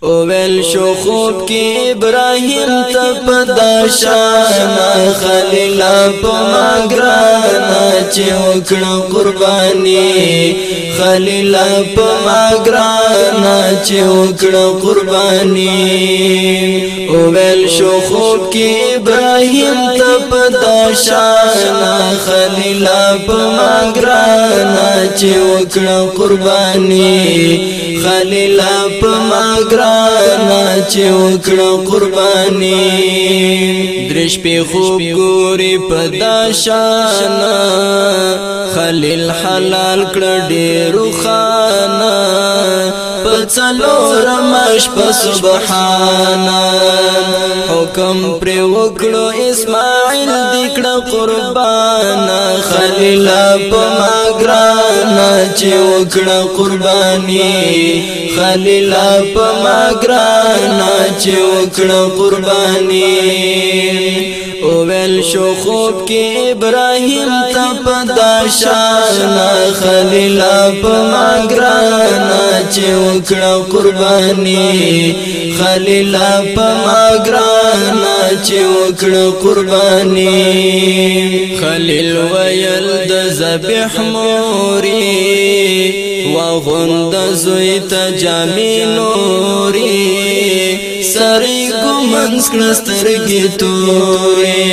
اویل شو خوب کی ابراهیم تپدا شان خلیل په ماګران چې وکړم قرباني خلیل په ما ګران چې وکړم قرباني او ویل شو خوب کې ابراهيم ته پتا شان خلیل په ما ګران چې وکړم قرباني خلیل په ما ګران چې وکړم قرباني درش په خوب ګوري پدا شان حلیل حلال کړ ډیر خانا پڅلور مش په سبحانا حکم پر وکړو اسماعیل دکړه قربانا خلیل په ماګرانا چې وکړه قرباني خلیل په ماګرانا چې وکړه قرباني ویل شو خوب کې ابراهيم تپ داشان خليل په ماګران چې وکړه قرباني خليل په ماګران چې وکړه قرباني خليل ویل د ذبح موري وغند زوی ته جامې نوري سری ګمنس کړستر کی تورې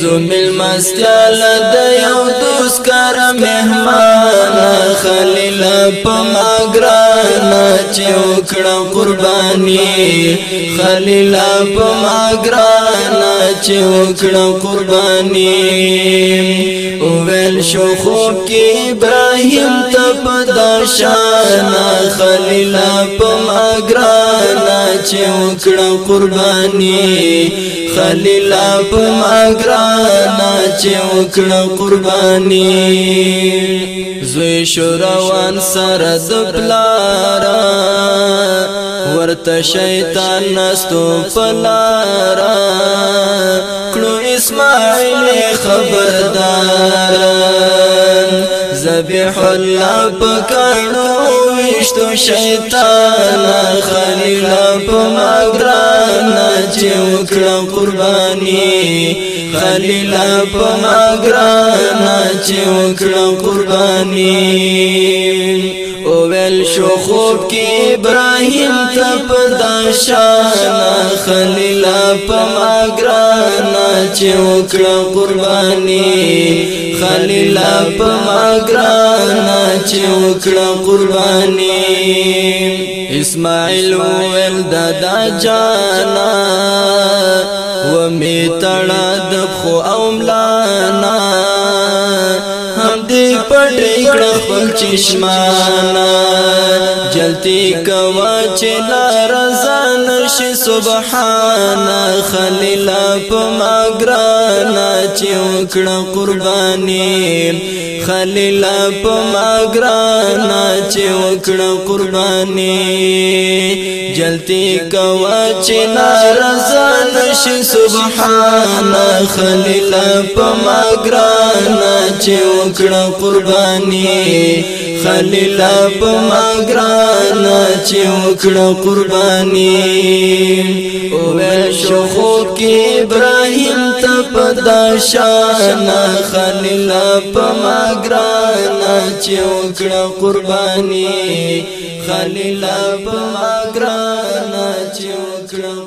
زو مل مستل د یو دوست کار مهمان خلیل پما لا چې وکړم قرباني خلیل په ما ګران چې وکړم قرباني او ول شو خو کې ابراهيم ته پدا شان خلیل په ما ګران چې وکړم قرباني خلیل په ما ګران چې وکړم قرباني زوی شو روان سره د پلان پلارا ورته شیطان نستو پلارا کړو اسماعیل خبردار ذبیح الله پکړو وشتو شیطان خلیل په مګران چې وکړم قرباني خلیل په مګران چې وکړم قرباني شو خوب کې ابراهيم تپ داشان خليل پما ګران چې وکړه قرباني خليل پما ګران چې وکړه قرباني اسماعیل ول ددا جانا و می تړ چشمانا جلتی کوا چې نارضا نشي سبحان خلیل پما ګرانا چې وکړه قرباني خلیل پما ګرانا چې وکړه قرباني جلتی کوا چې نارضا نش سبحان خلیل پما ګران چې وکړه قرباني خلیل پما ګران چې وکړه قرباني او شخو کې ابراهيم ته پدا شان خلیل پما ګران چې وکړه قرباني خلیل پما ګران لعنت وکړم